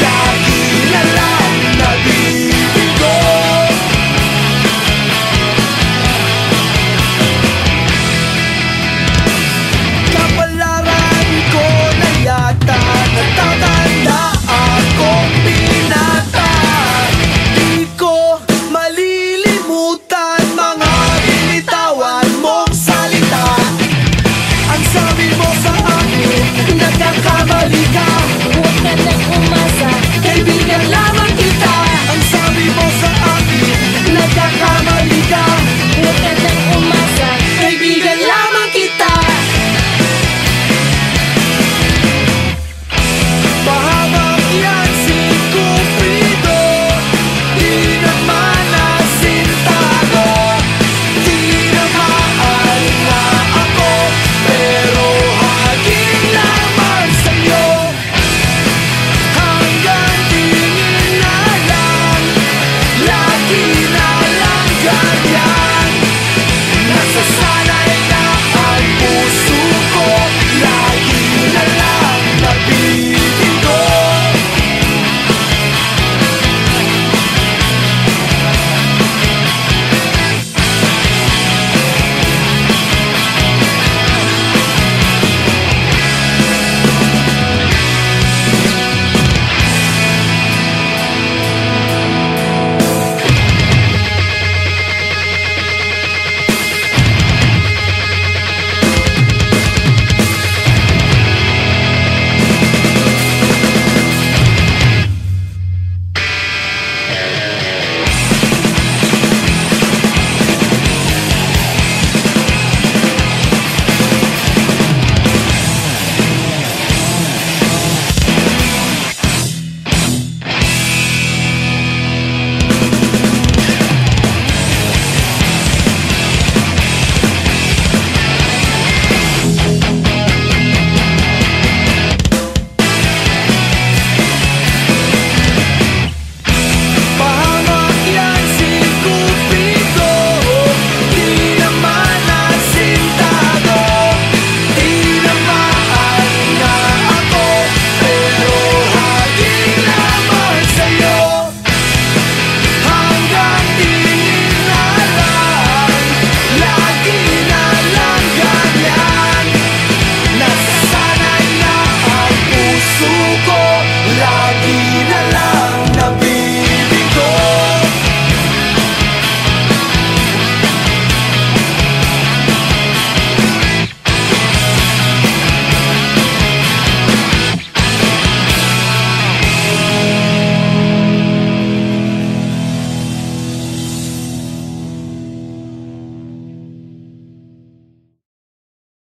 loud la vida.